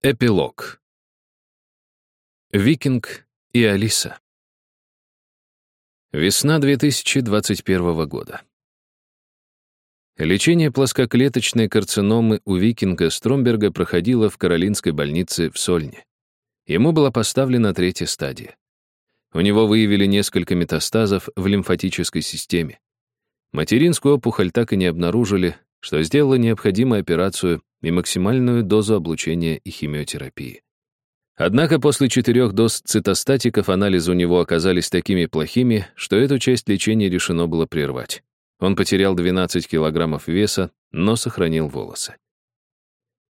Эпилог. Викинг и Алиса. Весна 2021 года. Лечение плоскоклеточной карциномы у Викинга Стромберга проходило в Каролинской больнице в Сольне. Ему была поставлена третья стадия. У него выявили несколько метастазов в лимфатической системе. Материнскую опухоль так и не обнаружили, что сделало необходимую операцию и максимальную дозу облучения и химиотерапии. Однако после четырех доз цитостатиков анализы у него оказались такими плохими, что эту часть лечения решено было прервать. Он потерял 12 килограммов веса, но сохранил волосы.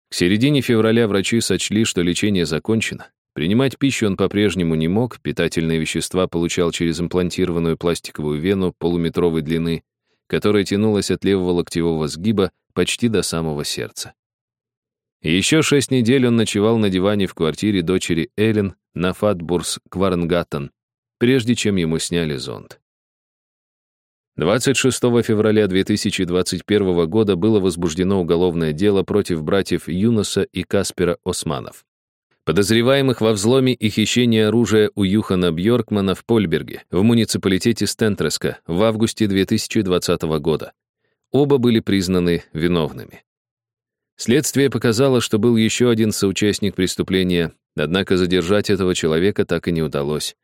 К середине февраля врачи сочли, что лечение закончено. Принимать пищу он по-прежнему не мог, питательные вещества получал через имплантированную пластиковую вену полуметровой длины, которая тянулась от левого локтевого сгиба почти до самого сердца. Еще шесть недель он ночевал на диване в квартире дочери Эллен на Фатбурс Кварнгаттен, прежде чем ему сняли зонд. 26 февраля 2021 года было возбуждено уголовное дело против братьев Юноса и Каспера Османов. Подозреваемых во взломе и хищении оружия у Юхана Бьоркмана в Польберге, в муниципалитете Стентреска, в августе 2020 года. Оба были признаны виновными. Следствие показало, что был еще один соучастник преступления, однако задержать этого человека так и не удалось.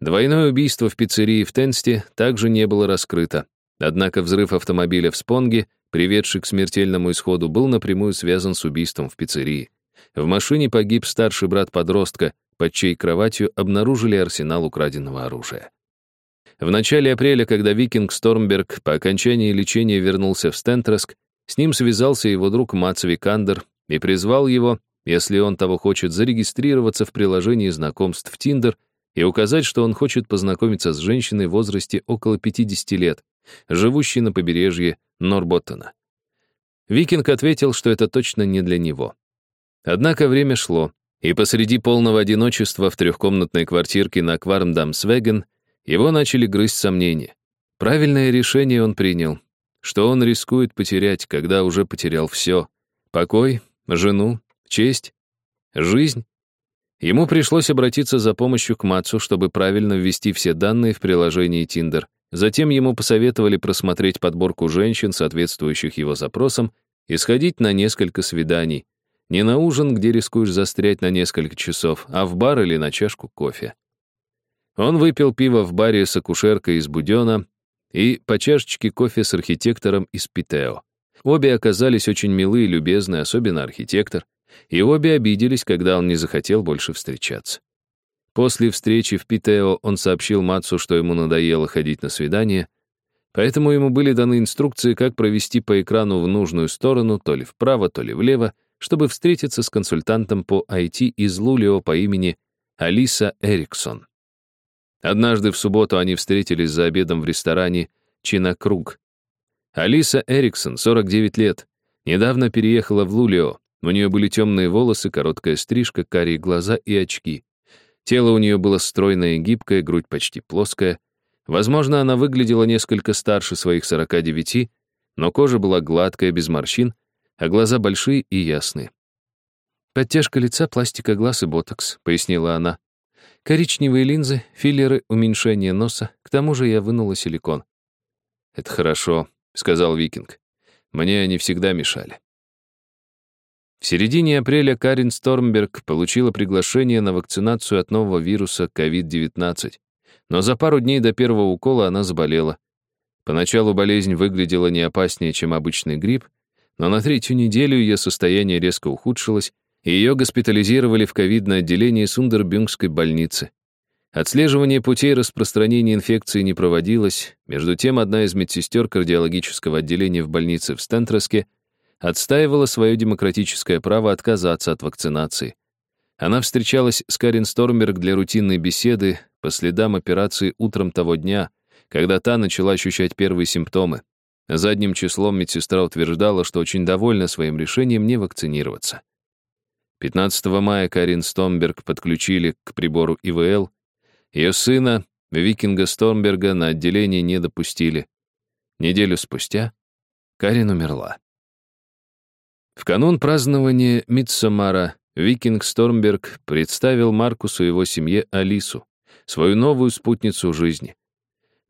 Двойное убийство в пиццерии в Тенсте также не было раскрыто, однако взрыв автомобиля в Спонге, приведший к смертельному исходу, был напрямую связан с убийством в пиццерии. В машине погиб старший брат подростка, под чьей кроватью обнаружили арсенал украденного оружия. В начале апреля, когда викинг Стормберг по окончании лечения вернулся в Стентреск, с ним связался его друг Мац Викандер и призвал его, если он того хочет, зарегистрироваться в приложении знакомств Тиндер и указать, что он хочет познакомиться с женщиной в возрасте около 50 лет, живущей на побережье Норботтона. Викинг ответил, что это точно не для него. Однако время шло, и посреди полного одиночества в трехкомнатной квартирке на Квармдамсвеген его начали грызть сомнения. Правильное решение он принял, что он рискует потерять, когда уже потерял все. Покой, жену, честь, жизнь. Ему пришлось обратиться за помощью к Мацу, чтобы правильно ввести все данные в приложении Tinder. Затем ему посоветовали просмотреть подборку женщин, соответствующих его запросам, и сходить на несколько свиданий. Не на ужин, где рискуешь застрять на несколько часов, а в бар или на чашку кофе. Он выпил пиво в баре с акушеркой из Будена, и по чашечке кофе с архитектором из Питео. Обе оказались очень милы и любезны, особенно архитектор, и обе обиделись, когда он не захотел больше встречаться. После встречи в Питео он сообщил Матсу, что ему надоело ходить на свидание, поэтому ему были даны инструкции, как провести по экрану в нужную сторону, то ли вправо, то ли влево, чтобы встретиться с консультантом по IT из Лулио по имени Алиса Эриксон. Однажды в субботу они встретились за обедом в ресторане «Чинакруг». Алиса Эриксон, 49 лет, недавно переехала в Лулио. У нее были темные волосы, короткая стрижка, карие глаза и очки. Тело у нее было стройное и гибкое, грудь почти плоская. Возможно, она выглядела несколько старше своих 49, но кожа была гладкая, без морщин, а глаза большие и ясные. «Подтяжка лица, пластика глаз и ботокс», — пояснила она. Коричневые линзы, филлеры, уменьшение носа. К тому же я вынула силикон. «Это хорошо», — сказал Викинг. «Мне они всегда мешали». В середине апреля Карин Стормберг получила приглашение на вакцинацию от нового вируса COVID-19. Но за пару дней до первого укола она заболела. Поначалу болезнь выглядела не опаснее, чем обычный грипп, но на третью неделю ее состояние резко ухудшилось, ее госпитализировали в ковидное отделение Сундербюнгской больницы. Отслеживание путей распространения инфекции не проводилось. Между тем, одна из медсестер кардиологического отделения в больнице в Стентроске отстаивала свое демократическое право отказаться от вакцинации. Она встречалась с Карин Стормберг для рутинной беседы по следам операции утром того дня, когда та начала ощущать первые симптомы. Задним числом медсестра утверждала, что очень довольна своим решением не вакцинироваться. 15 мая Карин Стомберг подключили к прибору ИВЛ. Ее сына, викинга Стомберга, на отделение не допустили. Неделю спустя Карин умерла. В канун празднования Митсомара Викинг Стормберг представил Маркусу и его семье Алису, свою новую спутницу жизни.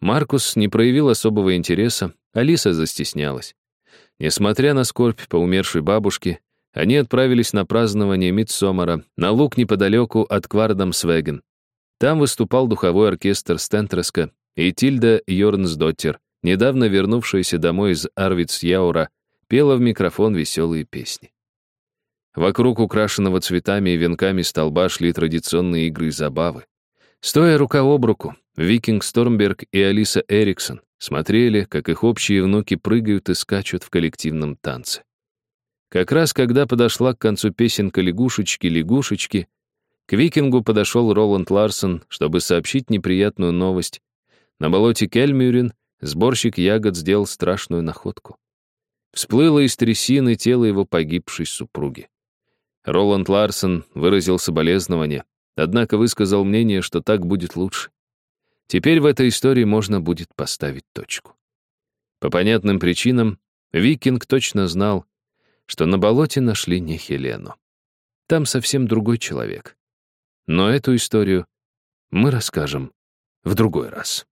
Маркус не проявил особого интереса, Алиса застеснялась. Несмотря на скорбь по умершей бабушке, они отправились на празднование Мидсомара на луг неподалеку от Квардамсвеген. Там выступал духовой оркестр Стентреска и Тильда Йорнсдоттер, недавно вернувшаяся домой из Арвицьяура, пела в микрофон веселые песни. Вокруг украшенного цветами и венками столба шли традиционные игры и забавы. Стоя рука об руку, Викинг Стормберг и Алиса Эриксон смотрели, как их общие внуки прыгают и скачут в коллективном танце. Как раз когда подошла к концу песенка «Лягушечки-лягушечки», к викингу подошел Роланд Ларсон, чтобы сообщить неприятную новость. На болоте Кельмюрин сборщик ягод сделал страшную находку. Всплыло из трясины тело его погибшей супруги. Роланд Ларсон выразил соболезнование, однако высказал мнение, что так будет лучше. Теперь в этой истории можно будет поставить точку. По понятным причинам, Викинг точно знал, что на болоте нашли не Хелену. Там совсем другой человек. Но эту историю мы расскажем в другой раз.